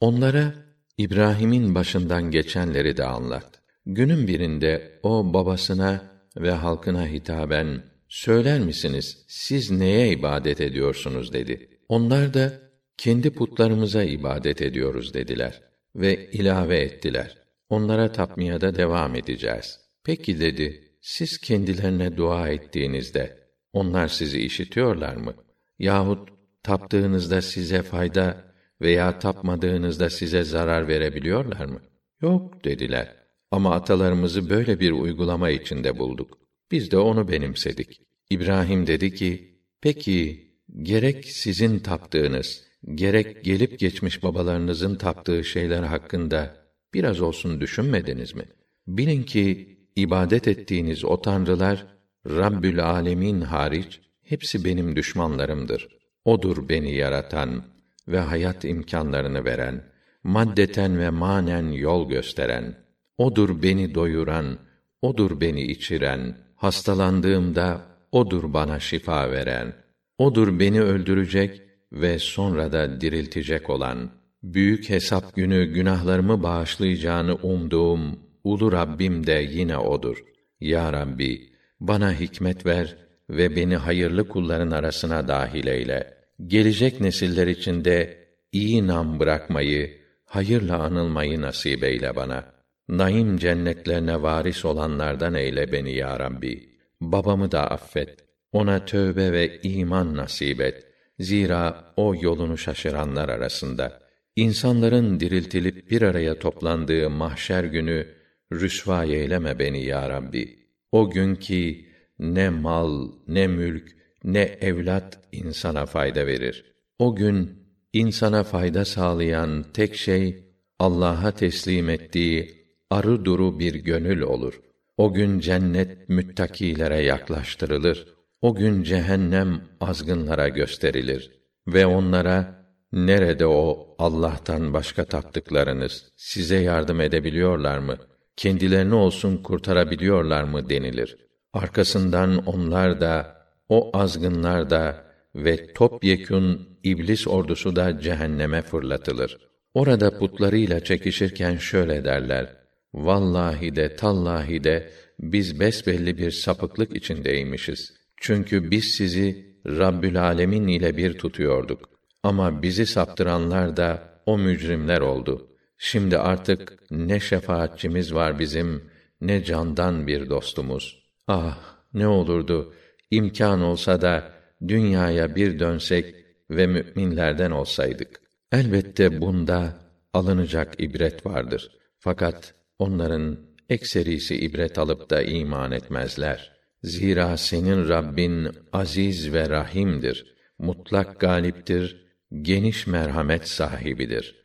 Onlara İbrahim'in başından geçenleri de anlat. Günün birinde o babasına ve halkına hitaben söyler misiniz siz neye ibadet ediyorsunuz dedi. Onlar da kendi putlarımıza ibadet ediyoruz dediler ve ilave ettiler. Onlara tapmaya da devam edeceğiz. Peki dedi, siz kendilerine dua ettiğinizde onlar sizi işitiyorlar mı? Yahut taptığınızda size fayda veya tapmadığınızda size zarar verebiliyorlar mı? Yok dediler. Ama atalarımızı böyle bir uygulama içinde bulduk. Biz de onu benimsedik. İbrahim dedi ki, peki gerek sizin taptığınız, gerek gelip geçmiş babalarınızın taptığı şeyler hakkında biraz olsun düşünmediniz mi? Bilin ki ibadet ettiğiniz o tanrılar Rabbül Alemin hariç hepsi benim düşmanlarımdır. Odur beni yaratan ve hayat imkanlarını veren, maddeten ve manen yol gösteren. Odur beni doyuran, odur beni içiren, hastalandığımda odur bana şifa veren. Odur beni öldürecek ve sonra da diriltecek olan. Büyük hesap günü günahlarımı bağışlayacağını umduğum ulu Rabbim de yine odur. Ya Rabbi, bana hikmet ver ve beni hayırlı kulların arasına dahil eyle. Gelecek nesiller içinde iyi nam bırakmayı, hayırla anılmayı nasip eyle bana. Naim cennetlerine varis olanlardan eyle beni ya Rabbi. Babamı da affet. Ona tövbe ve iman nasip et. Zira o yolunu şaşıranlar arasında. İnsanların diriltilip bir araya toplandığı mahşer günü rüsva eyleme beni ya Rabbi. O gün ki ne mal, ne mülk, ne evlat insana fayda verir. O gün insana fayda sağlayan tek şey Allah'a teslim ettiği arı duru bir gönül olur. O gün cennet müttakilere yaklaştırılır. O gün cehennem azgınlara gösterilir ve onlara nerede o Allah'tan başka taptıklarınız size yardım edebiliyorlar mı? Kendilerini olsun kurtarabiliyorlar mı denilir. Arkasından onlar da o azgınlar da ve topyekün iblis ordusu da cehenneme fırlatılır. Orada putlarıyla çekişirken şöyle derler: Vallahi de tallahi de biz besbelli bir sapıklık içindeymişiz. Çünkü biz sizi Rabbül Alemin ile bir tutuyorduk. Ama bizi saptıranlar da o mücrimler oldu. Şimdi artık ne şefaatçimiz var bizim, ne candan bir dostumuz. Ah, ne olurdu imkan olsa da dünyaya bir dönsek ve müminlerden olsaydık. Elbette bunda alınacak ibret vardır. Fakat onların ekserisi ibret alıp da iman etmezler. Zira senin Rabbin aziz ve rahimdir. Mutlak galiptir, geniş merhamet sahibidir.